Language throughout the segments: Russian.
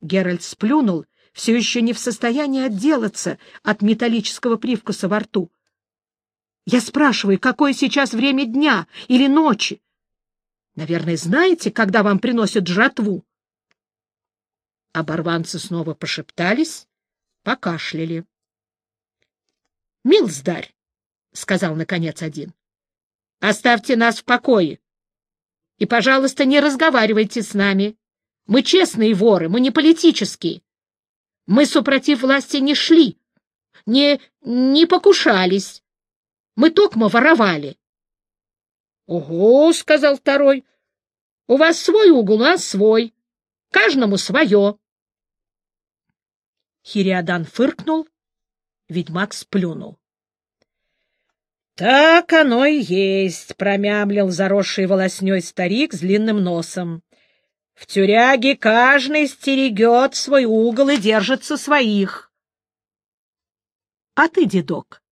Геральт сплюнул, все еще не в состоянии отделаться от металлического привкуса во рту. Я спрашиваю, какое сейчас время дня или ночи? Наверное, знаете, когда вам приносят жратву? Оборванцы снова пошептались, покашляли. — Милздарь, — сказал наконец один, — оставьте нас в покое. И, пожалуйста, не разговаривайте с нами. Мы честные воры, мы не политические. Мы, супротив власти, не шли, не, не покушались. Мы токмо воровали. — Ого, — сказал второй, — у вас свой угол, нас свой. Каждому свое. Хириадан фыркнул, ведьмак сплюнул. — Так оно и есть, — промямлил заросший волосней старик с длинным носом. — В тюряге каждый стерегет свой угол и держится своих. — А ты, дедок?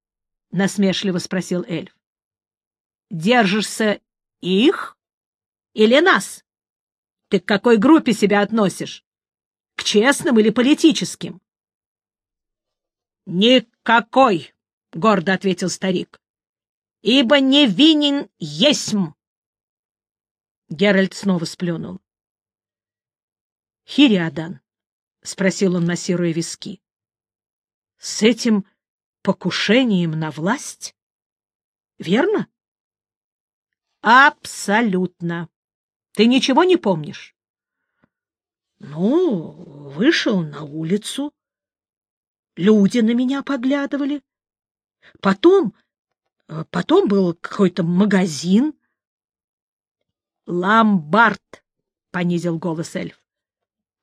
— насмешливо спросил эльф. — Держишься их или нас? Ты к какой группе себя относишь? К честным или политическим? — Никакой, — гордо ответил старик, — ибо не винен есмь. Геральт снова сплюнул. — Хириадан, — спросил он, массируя виски, — с этим покушением на власть? Верно? — Абсолютно. Ты ничего не помнишь? — Ну, вышел на улицу. Люди на меня поглядывали. Потом, потом был какой-то магазин. — Ломбард, — понизил голос эльф. —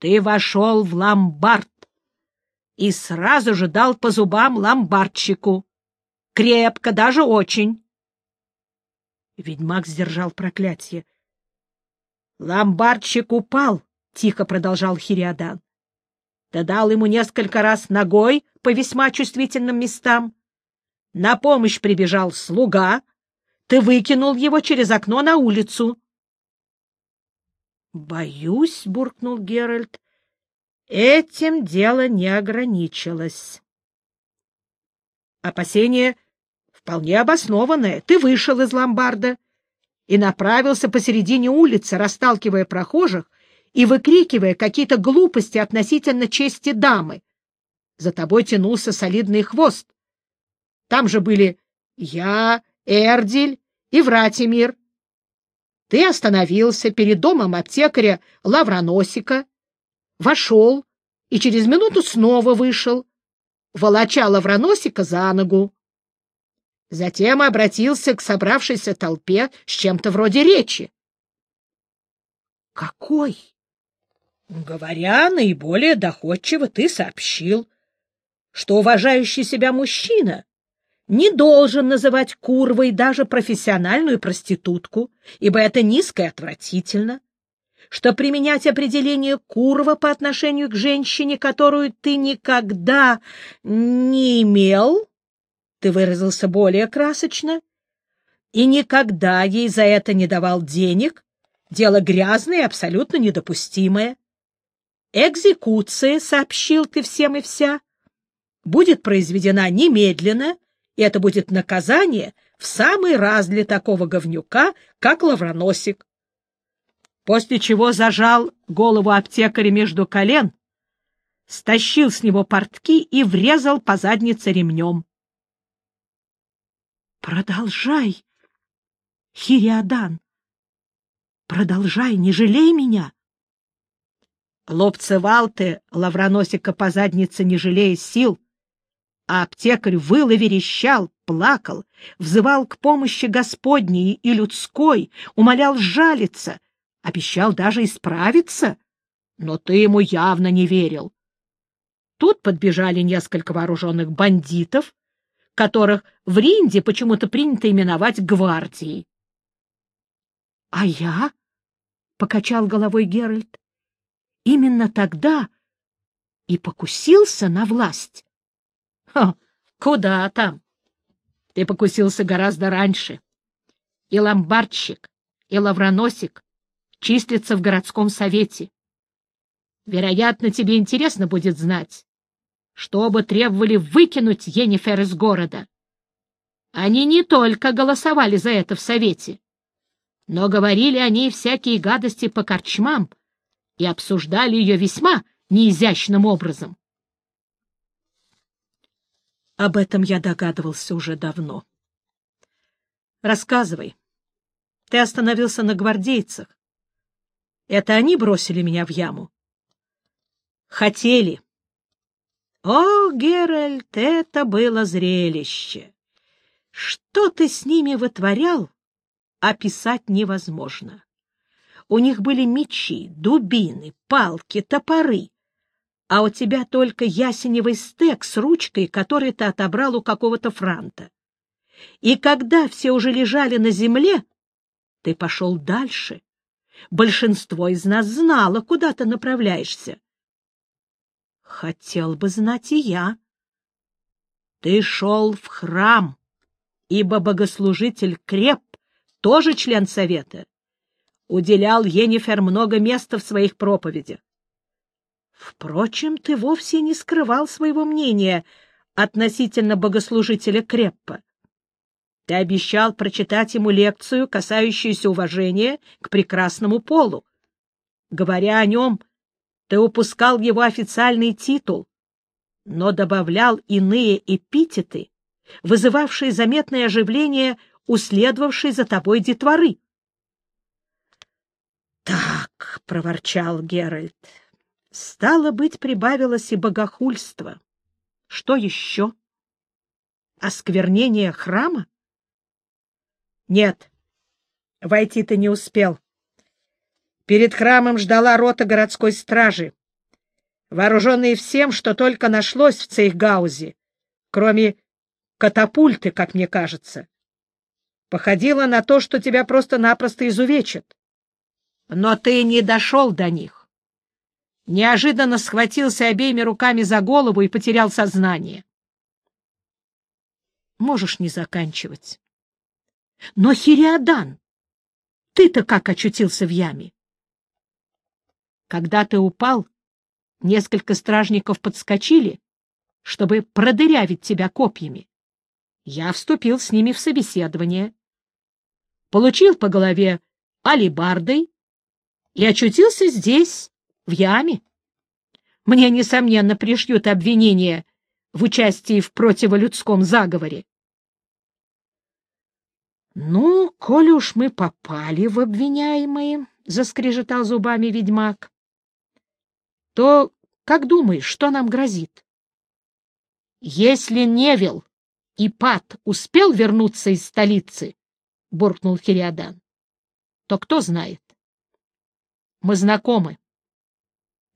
Ты вошел в ломбард и сразу же дал по зубам ломбардчику. Крепко, даже очень. Ведьмак сдержал проклятие. Ломбардчик упал, — тихо продолжал Хириадан. Ты дал ему несколько раз ногой по весьма чувствительным местам. На помощь прибежал слуга. Ты выкинул его через окно на улицу. — Боюсь, — буркнул Геральт, — этим дело не ограничилось. Опасение вполне обоснованное. Ты вышел из ломбарда и направился посередине улицы, расталкивая прохожих и выкрикивая какие-то глупости относительно чести дамы. За тобой тянулся солидный хвост. Там же были я, Эрдиль и Вратимир. Ты остановился перед домом аптекаря Лавроносика, вошел и через минуту снова вышел, волоча Лавроносика за ногу. Затем обратился к собравшейся толпе с чем-то вроде речи. — Какой? Говоря наиболее доходчиво, ты сообщил, что уважающий себя мужчина не должен называть курвой даже профессиональную проститутку, ибо это низко и отвратительно, что применять определение курва по отношению к женщине, которую ты никогда не имел, ты выразился более красочно, и никогда ей за это не давал денег, дело грязное и абсолютно недопустимое. Экзекуция, сообщил ты всем и вся, будет произведена немедленно, и это будет наказание в самый раз для такого говнюка, как лавроносик. После чего зажал голову аптекаря между колен, стащил с него портки и врезал по заднице ремнем. Продолжай, Хириадан. Продолжай, не жалей меня. Лобцевал ты лавроносика по заднице, не жалея сил, а аптекарь выл и верещал, плакал, взывал к помощи Господней и людской, умолял жалиться, обещал даже исправиться, но ты ему явно не верил. Тут подбежали несколько вооруженных бандитов, которых в Ринде почему-то принято именовать гвардией. — А я? — покачал головой Геральт. — Именно тогда и покусился на власть. — Куда там? Ты покусился гораздо раньше. И ломбардщик, и лавроносик числятся в городском совете. Вероятно, тебе интересно будет знать, что оба требовали выкинуть Енифер из города. Они не только голосовали за это в Совете, но говорили о ней всякие гадости по корчмам и обсуждали ее весьма неизящным образом. Об этом я догадывался уже давно. Рассказывай. Ты остановился на гвардейцах. Это они бросили меня в яму? Хотели. О, Геральт, это было зрелище! Что ты с ними вытворял, описать невозможно. У них были мечи, дубины, палки, топоры, а у тебя только ясеневый стек с ручкой, который ты отобрал у какого-то франта. И когда все уже лежали на земле, ты пошел дальше. Большинство из нас знало, куда ты направляешься. Хотел бы знать и я. Ты шел в храм, ибо богослужитель Креп, тоже член совета, уделял Енифер много места в своих проповедях. Впрочем, ты вовсе не скрывал своего мнения относительно богослужителя Креппа. Ты обещал прочитать ему лекцию, касающуюся уважения к прекрасному полу. Говоря о нем, ты упускал его официальный титул, но добавлял иные эпитеты, вызывавшие заметное оживление у следовавшей за тобой детворы. «Так», — проворчал Геральт, — «стало быть, прибавилось и богохульство. Что еще? Осквернение храма?» «Нет, войти ты не успел. Перед храмом ждала рота городской стражи, вооруженные всем, что только нашлось в Цейхгаузе, кроме катапульты, как мне кажется. Походило на то, что тебя просто-напросто изувечат. Но ты не дошел до них. Неожиданно схватился обеими руками за голову и потерял сознание. Можешь не заканчивать. Но, Хириадан, ты-то как очутился в яме? Когда ты упал, несколько стражников подскочили, чтобы продырявить тебя копьями. Я вступил с ними в собеседование. Получил по голове алибардой и очутился здесь, в яме. Мне, несомненно, пришьют обвинение в участии в противолюдском заговоре. — Ну, коли уж мы попали в обвиняемые, — заскрежетал зубами ведьмак, то как думаешь, что нам грозит? Если Невил и Пат успел вернуться из столицы, — буркнул Хириадан, — то кто знает? Мы знакомы.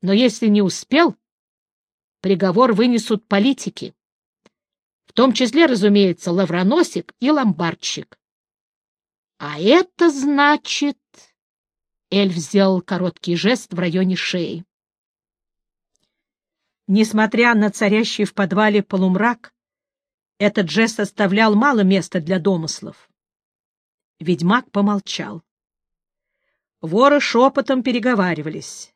Но если не успел, приговор вынесут политики, в том числе, разумеется, лавроносик и ломбардщик. А это значит... Эльф сделал короткий жест в районе шеи. Несмотря на царящий в подвале полумрак, этот жест оставлял мало места для домыслов. Ведьмак помолчал. Воры шепотом переговаривались.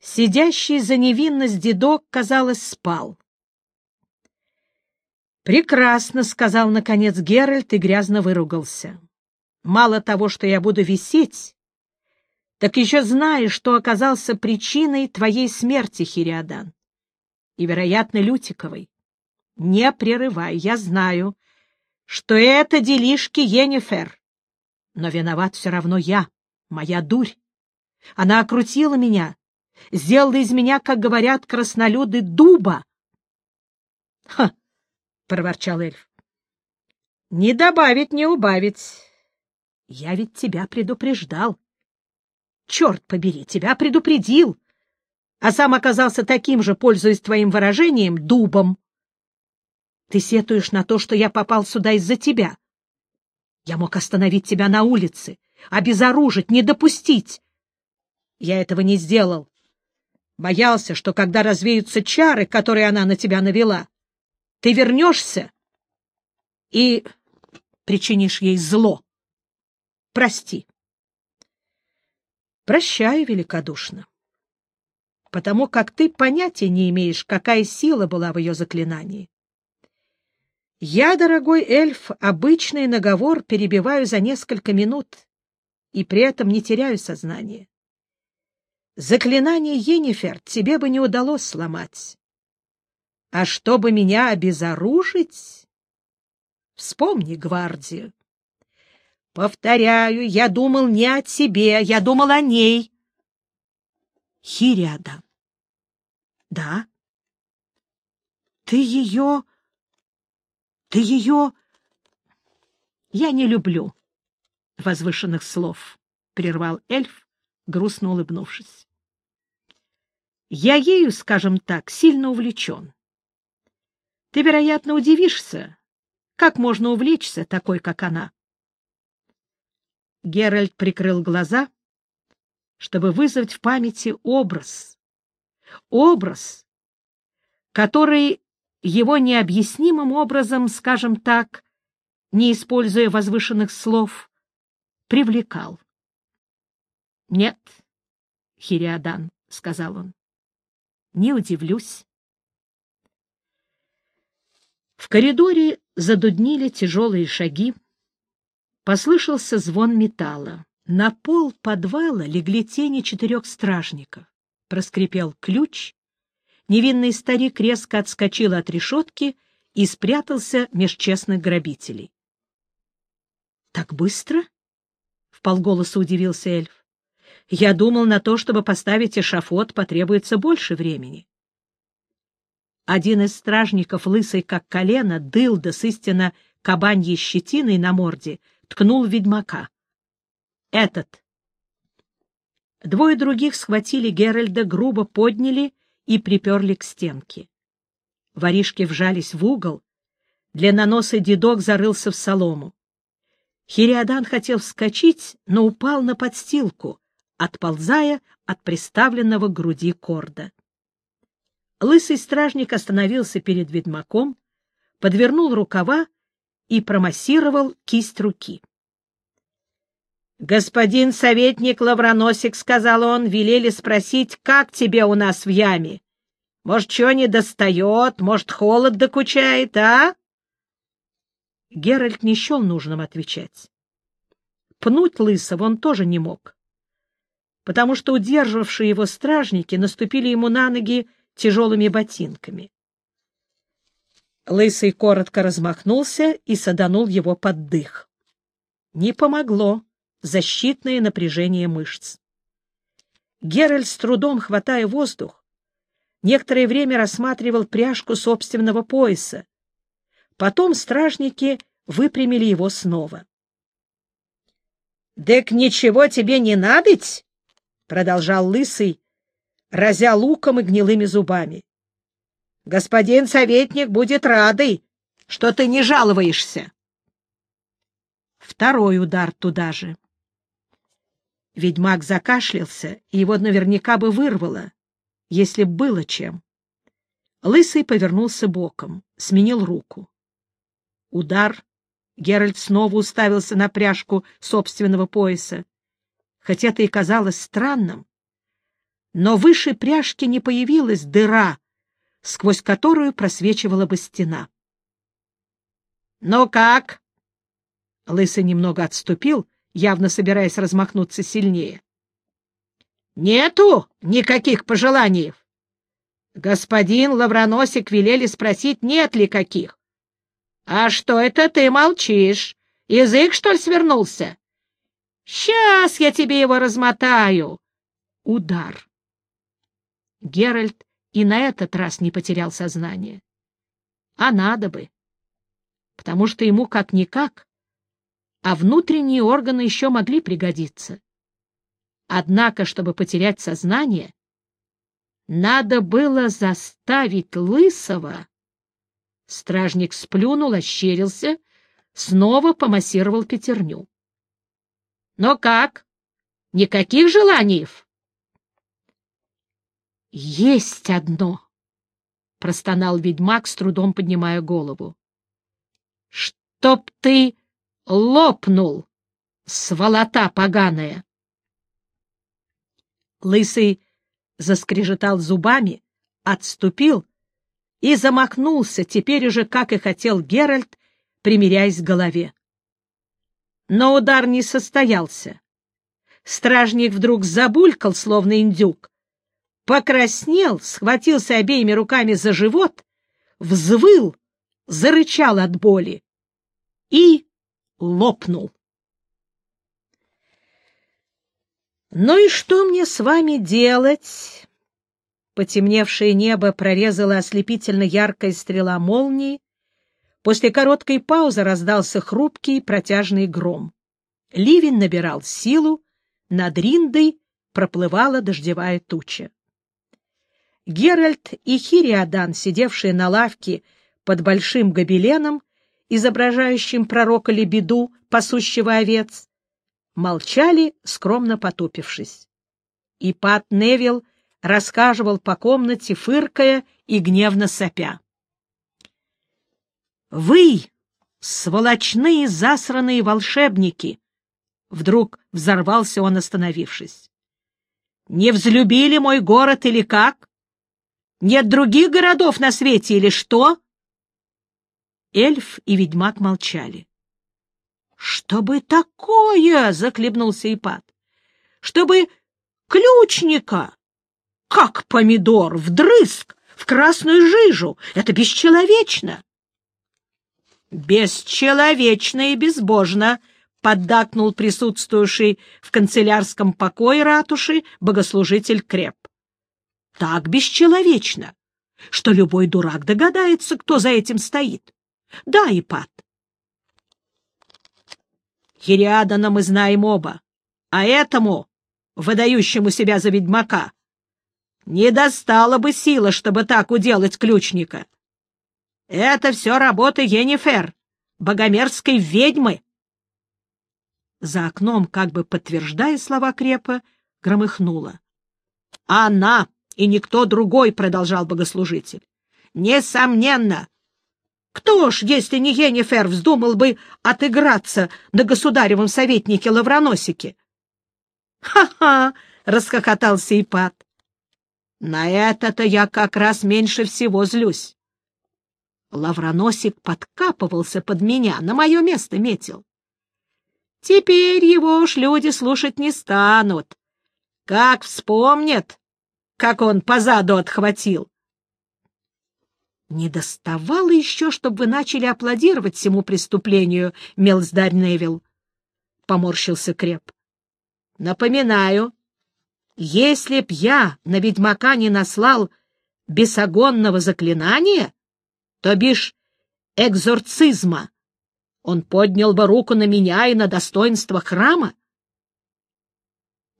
Сидящий за невинность дедок, казалось, спал. «Прекрасно», — сказал, наконец, Геральт и грязно выругался. «Мало того, что я буду висеть, так еще знаешь, что оказался причиной твоей смерти, Хириадан, и, вероятно, Лютиковой. Не прерывай, я знаю, что это делишки Енифер, но виноват все равно я, моя дурь. Она окрутила меня, сделала из меня, как говорят краснолюды, дуба. — Ха! — проворчал эльф. — Не добавить, не убавить. Я ведь тебя предупреждал. Черт побери, тебя предупредил, а сам оказался таким же, пользуясь твоим выражением, дубом. Ты сетуешь на то, что я попал сюда из-за тебя. Я мог остановить тебя на улице, обезоружить, не допустить. Я этого не сделал. Боялся, что когда развеются чары, которые она на тебя навела, ты вернешься и причинишь ей зло. Прости. Прощаю великодушно. потому как ты понятия не имеешь, какая сила была в ее заклинании. Я, дорогой эльф, обычный наговор перебиваю за несколько минут и при этом не теряю сознание. Заклинание Енифер тебе бы не удалось сломать. А чтобы меня обезоружить... Вспомни гвардию. Повторяю, я думал не о тебе, я думал о ней. Хириада. Да. Ты ее... Ты ее... Я не люблю возвышенных слов, — прервал эльф, грустно улыбнувшись. Я ею, скажем так, сильно увлечен. Ты, вероятно, удивишься, как можно увлечься такой, как она. Геральт прикрыл глаза, чтобы вызвать в памяти образ. Образ, который его необъяснимым образом, скажем так, не используя возвышенных слов, привлекал. — Нет, Хириадан, — сказал он, — не удивлюсь. В коридоре задуднили тяжелые шаги. Послышался звон металла. На пол подвала легли тени четырех стражников. Проскрипел ключ. Невинный старик резко отскочил от решетки и спрятался меж честных грабителей. — Так быстро? — вполголоса удивился эльф. — Я думал, на то, чтобы поставить эшафот, потребуется больше времени. Один из стражников, лысый как колено, дылда с истинно кабаньей щетиной на морде, ткнул ведьмака. «Этот». Двое других схватили Геральда, грубо подняли и приперли к стенке. Воришки вжались в угол, длинноносый дедок зарылся в солому. Хириадан хотел вскочить, но упал на подстилку, отползая от приставленного груди корда. Лысый стражник остановился перед ведьмаком, подвернул рукава и промассировал кисть руки. — Господин советник Лавроносик, — сказал он, — велели спросить, как тебе у нас в яме. Может, чего не достает, может, холод докучает, а? Геральт не счел нужным отвечать. Пнуть Лысого он тоже не мог, потому что удерживавшие его стражники наступили ему на ноги тяжелыми ботинками. Лысый коротко размахнулся и саданул его под дых. Не помогло защитное напряжение мышц. Геральт, с трудом хватая воздух, некоторое время рассматривал пряжку собственного пояса. Потом стражники выпрямили его снова. — Дык ничего тебе не надоть? — продолжал Лысый, разя луком и гнилыми зубами. Господин советник будет радый, что ты не жалуешься. Второй удар туда же. Ведьмак закашлялся, и его наверняка бы вырвало, если б было чем. Лысый повернулся боком, сменил руку. Удар. Геральт снова уставился на пряжку собственного пояса. Хотя это и казалось странным, но выше пряжки не появилась дыра, сквозь которую просвечивала бы стена. — Ну как? Лысый немного отступил, явно собираясь размахнуться сильнее. — Нету никаких пожеланий. Господин Лавроносик велели спросить, нет ли каких. — А что это ты молчишь? Язык, что ли, свернулся? — Сейчас я тебе его размотаю. Удар. Геральт и на этот раз не потерял сознание. А надо бы, потому что ему как-никак, а внутренние органы еще могли пригодиться. Однако, чтобы потерять сознание, надо было заставить Лысого. Стражник сплюнул, ощерился, снова помассировал пятерню. — Но как? Никаких желаний? — Есть одно! — простонал ведьмак, с трудом поднимая голову. — Чтоб ты лопнул, сволота поганая! Лысый заскрежетал зубами, отступил и замахнулся, теперь уже, как и хотел Геральт, примиряясь к голове. Но удар не состоялся. Стражник вдруг забулькал, словно индюк, покраснел, схватился обеими руками за живот, взвыл, зарычал от боли и лопнул. «Ну и что мне с вами делать?» Потемневшее небо прорезала ослепительно яркая стрела молнии. После короткой паузы раздался хрупкий протяжный гром. Ливень набирал силу, над Риндой проплывала дождевая туча. Геральт и Хириадан, сидевшие на лавке под большим гобеленом, изображающим пророка Лебеду, пасущего овец, молчали, скромно потупившись. И Пат Невилл рассказывал по комнате, фыркая и гневно сопя. «Вы, сволочные засранные волшебники!» Вдруг взорвался он, остановившись. «Не взлюбили мой город или как? Нет других городов на свете или что?» Эльф и ведьмак молчали. Чтобы такое, — захлебнулся Ипат, — чтобы ключника, как помидор, вдрызг в красную жижу. Это бесчеловечно. Бесчеловечно и безбожно, — поддакнул присутствующий в канцелярском покое ратуши богослужитель Креп. Так бесчеловечно, что любой дурак догадается, кто за этим стоит. Да, Ипат, Хириадана мы знаем оба, а этому, выдающему себя за ведьмака, не достало бы силы, чтобы так уделать ключника. Это все работа Енифер, богомерзкой ведьмы. За окном, как бы подтверждая слова Крепа, громыхнуло. «Она и никто другой», — продолжал богослужитель. «Несомненно, кто ж, если не Енифер, вздумал бы отыграться на государевом советнике Лавроносике? «Ха — расхохотался Ипат. «На это-то я как раз меньше всего злюсь. Лавроносик подкапывался под меня, на мое место метил. Теперь его уж люди слушать не станут. Как вспомнят, как он позаду отхватил. Не доставало еще, чтобы вы начали аплодировать всему преступлению, Мелздарь Невилл. Поморщился Креп. Напоминаю, если б я на ведьмака не наслал бесогонного заклинания, то бишь экзорцизма, он поднял бы руку на меня и на достоинство храма.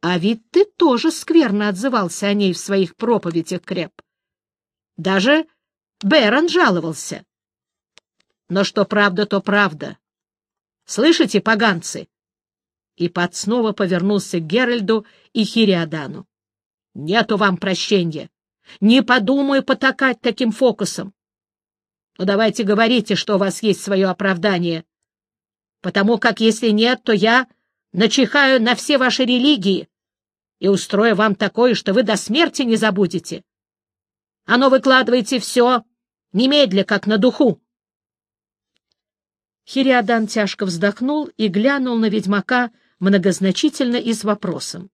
А ведь ты тоже скверно отзывался о ней в своих проповедях, Креп. Даже Бэрон жаловался. Но что правда, то правда. Слышите, поганцы? И Пат снова повернулся к Геральду и Хириадану. Нету вам прощения. Не подумаю потакать таким фокусом. Ну, давайте говорите, что у вас есть свое оправдание. Потому как, если нет, то я начихаю на все ваши религии и устрою вам такое, что вы до смерти не забудете. Ну, выкладывайте все, немедля, как на духу. Хириадан тяжко вздохнул и глянул на ведьмака многозначительно и с вопросом.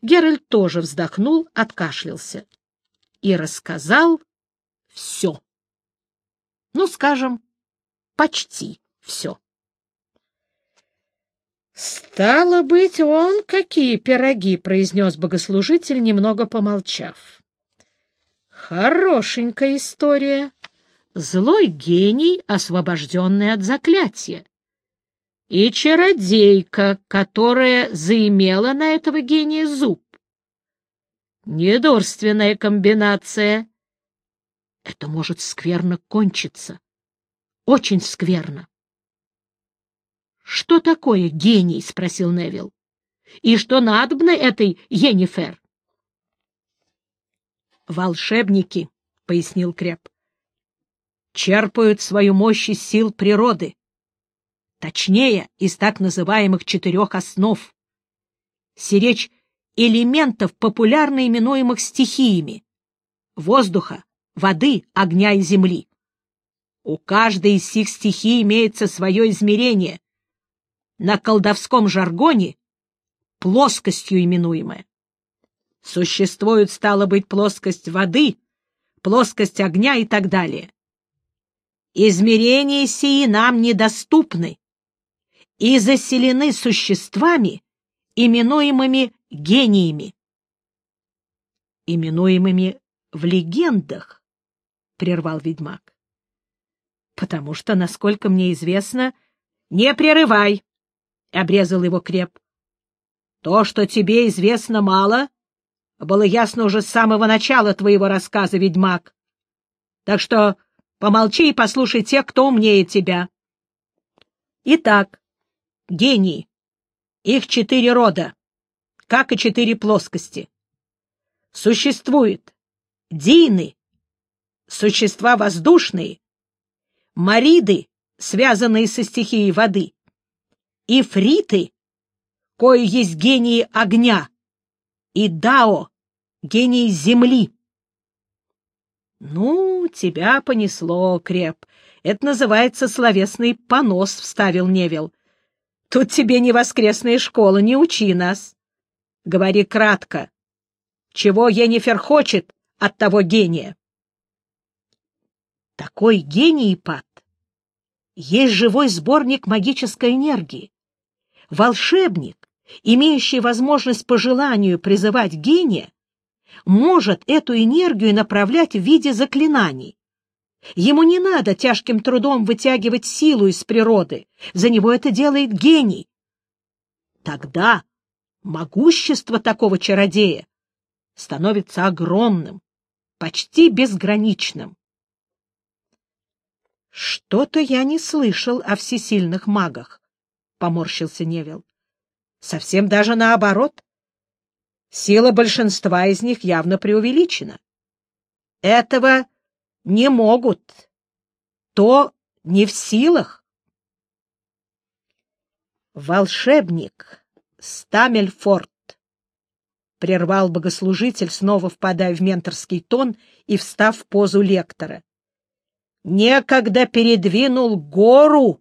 Геральт тоже вздохнул, откашлялся и рассказал все. Ну, скажем, почти все. «Стало быть, он какие пироги!» — произнес богослужитель, немного помолчав. Хорошенькая история. Злой гений, освобожденный от заклятия. И чародейка, которая заимела на этого гения зуб. Недорственная комбинация. Это может скверно кончиться. Очень скверно. — Что такое гений? — спросил Невил. — И что надобно этой Енифер? волшебники, — пояснил Креп, — черпают свою мощь из сил природы, точнее, из так называемых четырех основ. Сиречь элементов, популярно именуемых стихиями — воздуха, воды, огня и земли. У каждой из сих стихий имеется свое измерение, на колдовском жаргоне плоскостью именуемое. Существует, стало быть, плоскость воды, плоскость огня и так далее. Измерения сии нам недоступны и заселены существами, именуемыми гениями. Именуемыми в легендах, — прервал ведьмак. — Потому что, насколько мне известно... — Не прерывай! — обрезал его креп. — То, что тебе известно мало, было ясно уже с самого начала твоего рассказа, ведьмак. Так что помолчи и послушай тех, кто умнее тебя. Итак, гении. Их четыре рода, как и четыре плоскости. Существует дины, существа воздушные, мариды, связанные со стихией воды, и фриты, кои есть гении огня, и дао, гений земли. Ну, тебя понесло, Креп. Это называется словесный понос, вставил Невил. Тут тебе не воскресная школа, не учи нас. Говори кратко. Чего Енифер хочет от того гения? Такой гений, Пат, есть живой сборник магической энергии. Волшебник, имеющий возможность по желанию призывать гения, может эту энергию направлять в виде заклинаний. Ему не надо тяжким трудом вытягивать силу из природы, за него это делает гений. Тогда могущество такого чародея становится огромным, почти безграничным. «Что-то я не слышал о всесильных магах», — поморщился Невил. «Совсем даже наоборот. Сила большинства из них явно преувеличена. Этого не могут. То не в силах. Волшебник Стамельфорд прервал богослужитель, снова впадая в менторский тон и встав в позу лектора. Некогда передвинул гору,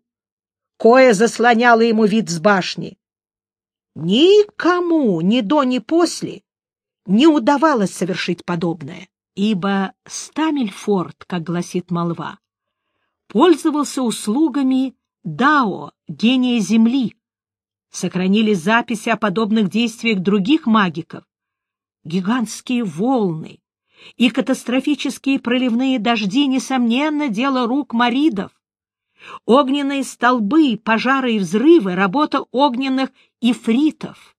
кое заслоняло ему вид с башни. Никому, ни до, ни после, не удавалось совершить подобное, ибо Стамельфорд, как гласит молва, пользовался услугами Дао, гения Земли. Сохранили записи о подобных действиях других магиков. Гигантские волны и катастрофические проливные дожди, несомненно, дело рук маридов. Огненные столбы, пожары и взрывы — работа огненных ифритов.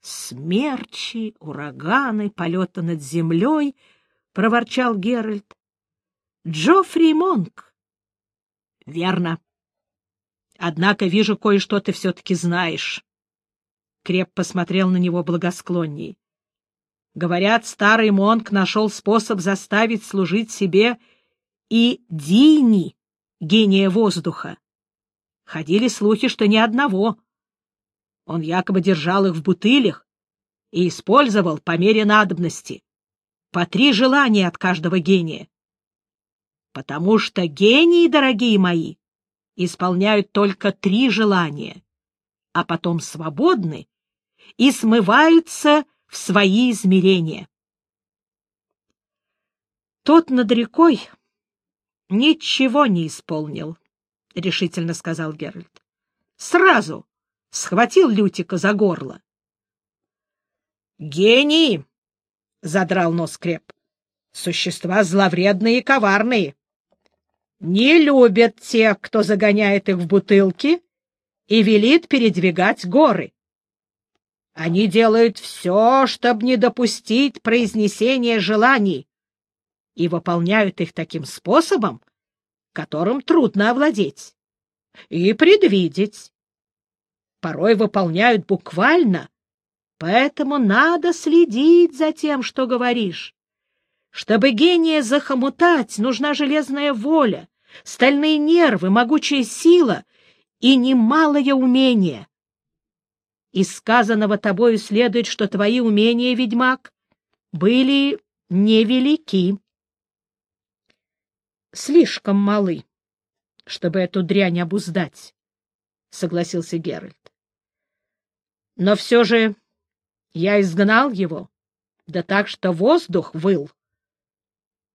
«Смерчи, ураганы, полеты над землей», — проворчал Геральт. «Джоффри Монк». «Верно. Однако вижу, кое-что ты все-таки знаешь». Креп посмотрел на него благосклонней. Говорят, старый Монк нашел способ заставить служить себе и Дини, гения воздуха. Ходили слухи, что ни одного. Он якобы держал их в бутылях и использовал по мере надобности. По три желания от каждого гения. Потому что гении, дорогие мои, исполняют только три желания, а потом свободны и смываются в свои измерения. Тот над рекой ничего не исполнил, — решительно сказал Геральт. Сразу схватил Лютика за горло. «Гении!» — задрал нос Креп. «Существа зловредные и коварные. Не любят тех, кто загоняет их в бутылки и велит передвигать горы. Они делают все, чтобы не допустить произнесения желаний, и выполняют их таким способом, которым трудно овладеть и предвидеть. Порой выполняют буквально, поэтому надо следить за тем, что говоришь. Чтобы гения захомутать, нужна железная воля, стальные нервы, могучая сила и немалое умение. Из сказанного тобою следует, что твои умения, ведьмак, были невелики. — Слишком малы, чтобы эту дрянь обуздать, — согласился Геральт. — Но все же я изгнал его, да так, что воздух выл.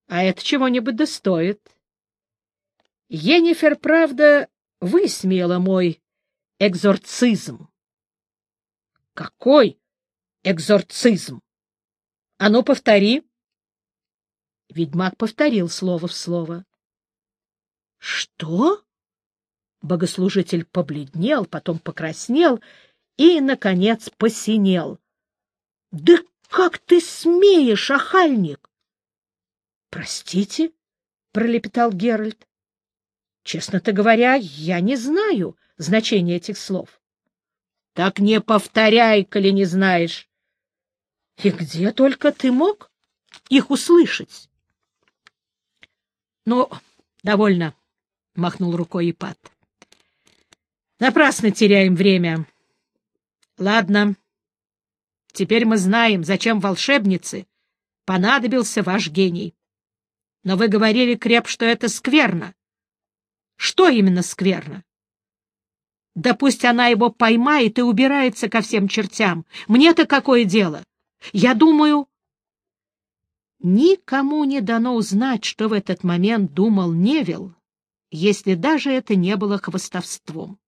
А это чего-нибудь достоит. Енифер, правда, высмеяла мой экзорцизм. — Какой экзорцизм? А ну, повтори. Ведьмак повторил слово в слово. — Что? Богослужитель побледнел, потом покраснел и, наконец, посинел. — Да как ты смеешь, охальник? — Простите, — пролепетал Геральт. — Честно-то говоря, я не знаю значения этих слов. — Так не повторяй, коли не знаешь. — И где только ты мог их услышать? — Ну, довольно, — махнул рукой Ипат. — Напрасно теряем время. Ладно, теперь мы знаем, зачем волшебнице понадобился ваш гений. Но вы говорили, Креп, что это скверно. Что именно скверно? Да пусть она его поймает и убирается ко всем чертям. Мне-то какое дело? Я думаю... Никому не дано узнать, что в этот момент думал Невил, если даже это не было хвостовством.